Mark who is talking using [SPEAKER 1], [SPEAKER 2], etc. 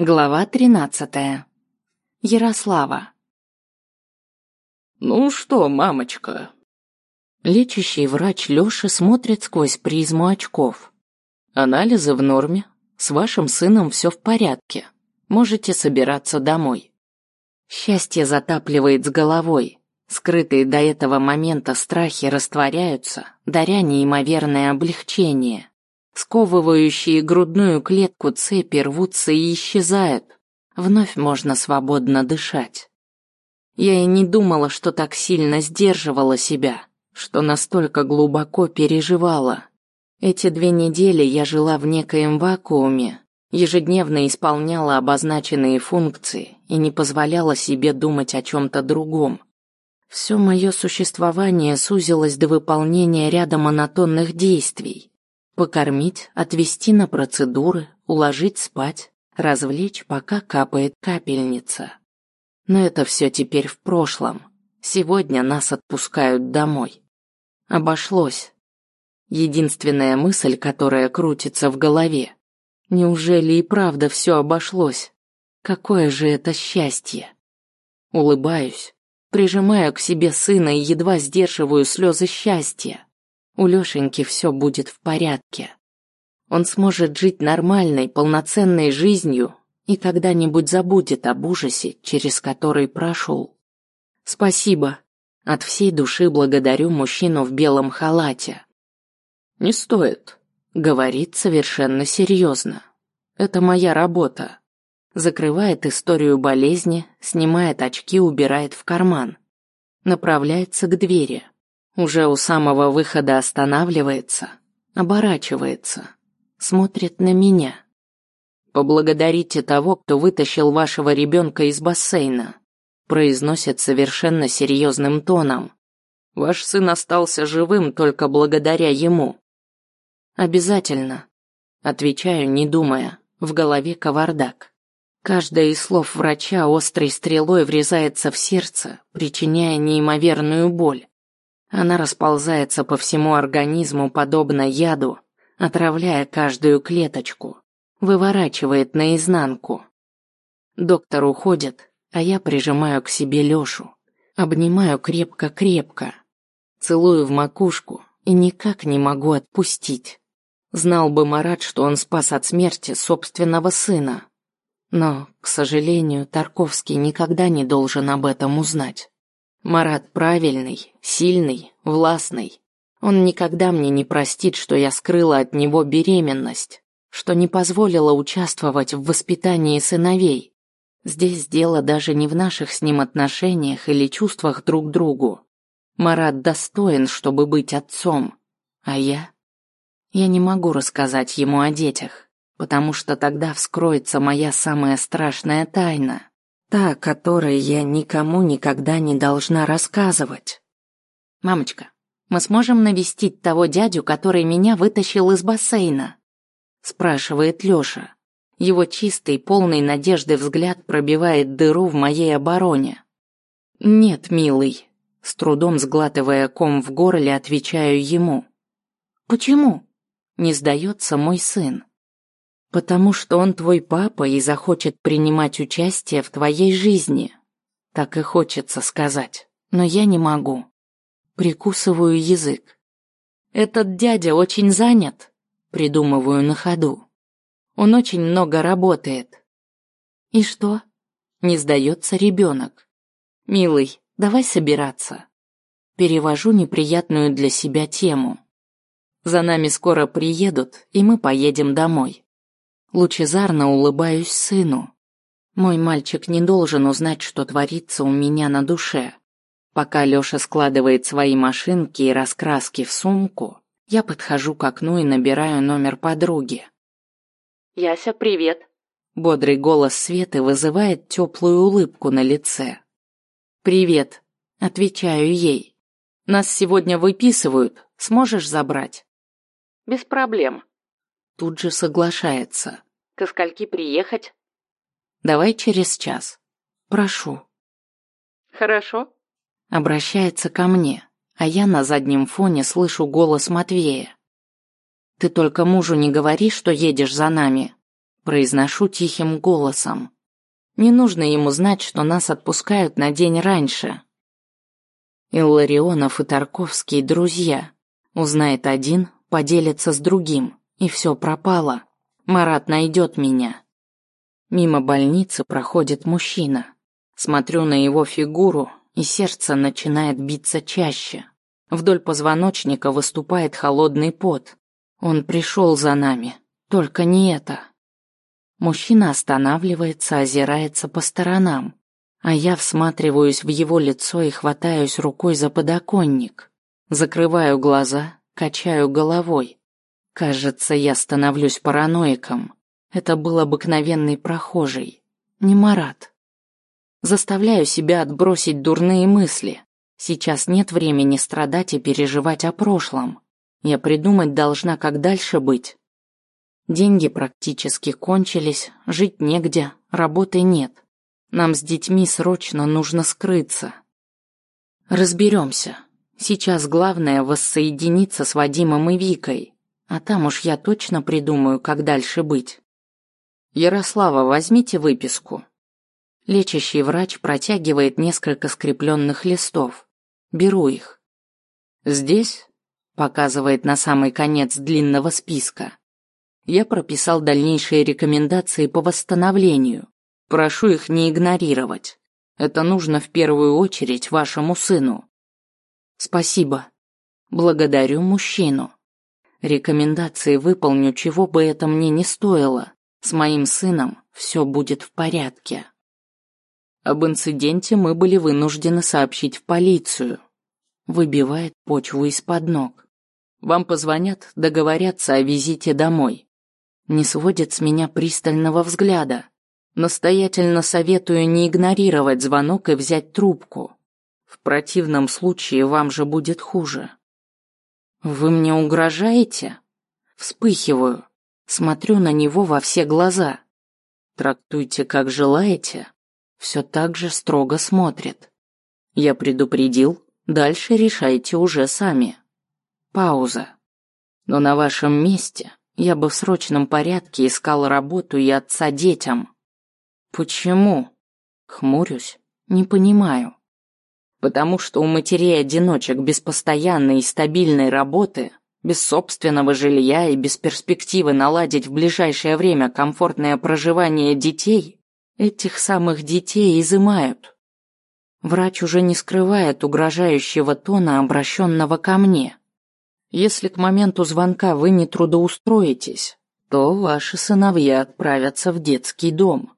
[SPEAKER 1] Глава тринадцатая. Ярослава.
[SPEAKER 2] «Ну что, мамочка?»
[SPEAKER 1] Лечащий врач Лёша смотрит сквозь призму очков. «Анализы в норме. С вашим сыном все в порядке. Можете собираться домой». Счастье затапливает с головой. Скрытые до этого момента страхи растворяются, даря неимоверное облегчение. Сковывающие грудную клетку цепи рвутся и исчезают. Вновь можно свободно дышать. Я и не думала, что так сильно сдерживала себя, что настолько глубоко переживала. Эти две недели я жила в некоем вакууме, ежедневно исполняла обозначенные функции и не позволяла себе думать о чем-то другом. Все мое существование сузилось до выполнения ряда монотонных действий, Покормить, отвезти на процедуры, уложить спать, развлечь, пока капает капельница. Но это все теперь в прошлом. Сегодня нас отпускают домой. Обошлось. Единственная мысль, которая крутится в голове. Неужели и правда все обошлось? Какое же это счастье? Улыбаюсь, прижимаю к себе сына и едва сдерживаю слезы счастья. У Лёшеньки все будет в порядке. Он сможет жить нормальной, полноценной жизнью и когда-нибудь забудет об ужасе, через который прошел. Спасибо. От всей души благодарю мужчину в белом халате.
[SPEAKER 2] Не стоит,
[SPEAKER 1] говорит совершенно серьезно. Это моя работа. Закрывает историю болезни, снимает очки, убирает в карман. Направляется к двери. Уже у самого выхода останавливается, оборачивается, смотрит на меня. Поблагодарите того, кто вытащил вашего ребенка из бассейна, произносит совершенно серьезным тоном. Ваш сын остался живым только благодаря ему. Обязательно, отвечаю, не думая, в голове кавардак. Каждое из слов врача острой стрелой врезается в сердце, причиняя неимоверную боль. Она расползается по всему организму подобно яду, отравляя каждую клеточку, выворачивает наизнанку. Доктор уходит, а я прижимаю к себе Лёшу, обнимаю крепко-крепко, целую в макушку и никак не могу отпустить. Знал бы Марат, что он спас от смерти собственного сына. Но, к сожалению, Тарковский никогда не должен об этом узнать. Марат правильный, сильный, властный. Он никогда мне не простит, что я скрыла от него беременность, что не позволила участвовать в воспитании сыновей. Здесь дело даже не в наших с ним отношениях или чувствах друг к другу. Марат достоин, чтобы быть отцом, а я? Я не могу рассказать ему о детях, потому что тогда вскроется моя самая страшная тайна. Та, которой я никому никогда не должна рассказывать. Мамочка, мы сможем навестить того дядю, который меня вытащил из бассейна? спрашивает Лёша. Его чистый, полный надежды взгляд пробивает дыру в моей обороне. Нет, милый, с трудом сглатывая ком в горле, отвечаю ему. Почему? Не сдается мой сын. Потому что он твой папа и захочет принимать участие в твоей жизни. Так и хочется сказать, но я не могу. Прикусываю язык. Этот дядя очень занят, придумываю на ходу. Он очень много работает. И что? Не сдается ребенок. Милый, давай собираться. Перевожу неприятную для себя тему. За нами скоро приедут, и мы поедем домой. Лучезарно улыбаюсь сыну. Мой мальчик не должен узнать, что творится у меня на душе. Пока Лёша складывает свои машинки и раскраски в сумку, я подхожу к окну и набираю номер подруги.
[SPEAKER 3] «Яся, привет!»
[SPEAKER 1] Бодрый голос Светы вызывает теплую улыбку на лице. «Привет!» – отвечаю ей. «Нас сегодня выписывают, сможешь забрать?»
[SPEAKER 3] «Без проблем»,
[SPEAKER 1] Тут же соглашается.
[SPEAKER 3] Ко скольки приехать?
[SPEAKER 1] Давай через час. Прошу.
[SPEAKER 3] Хорошо.
[SPEAKER 1] Обращается ко мне, а я на заднем фоне слышу голос Матвея. Ты только мужу не говори, что едешь за нами. Произношу тихим голосом. Не нужно ему знать, что нас отпускают на день раньше. Илларионов и Тарковский друзья. Узнает один, поделится с другим, и все пропало. Марат найдет меня. Мимо больницы проходит мужчина. Смотрю на его фигуру, и сердце начинает биться чаще. Вдоль позвоночника выступает холодный пот. Он пришел за нами, только не это. Мужчина останавливается, озирается по сторонам, а я всматриваюсь в его лицо и хватаюсь рукой за подоконник. Закрываю глаза, качаю головой. Кажется, я становлюсь параноиком. Это был обыкновенный прохожий, не Марат. Заставляю себя отбросить дурные мысли. Сейчас нет времени страдать и переживать о прошлом. Я придумать должна, как дальше быть. Деньги практически кончились, жить негде, работы нет. Нам с детьми срочно нужно скрыться. Разберемся. Сейчас главное воссоединиться с Вадимом и Викой, а там уж я точно придумаю, как дальше быть. Ярослава, возьмите выписку. Лечащий врач протягивает несколько скрепленных листов. Беру их. Здесь, показывает на самый конец длинного списка, я прописал дальнейшие рекомендации по восстановлению. Прошу их не игнорировать. Это нужно в первую очередь вашему сыну. Спасибо. Благодарю мужчину. Рекомендации выполню, чего бы это мне не стоило. С моим сыном все будет в порядке. Об инциденте мы были вынуждены сообщить в полицию. Выбивает почву из-под ног. Вам позвонят, договорятся о визите домой. Не сводит с меня пристального взгляда. Настоятельно советую не игнорировать звонок и взять трубку. В противном случае вам же будет хуже. Вы мне угрожаете? Вспыхиваю. Смотрю на него во все глаза. Трактуйте как желаете все так же строго смотрит. Я предупредил, дальше решайте уже сами. Пауза. Но на вашем месте я бы в срочном порядке искал работу и отца детям. Почему? Хмурюсь, не понимаю. Потому что у матерей-одиночек без постоянной и стабильной работы, без собственного жилья и без перспективы наладить в ближайшее время комфортное проживание детей Этих самых детей изымают. Врач уже не скрывает угрожающего тона, обращенного ко мне. Если к моменту звонка вы не трудоустроитесь, то ваши сыновья отправятся в детский дом.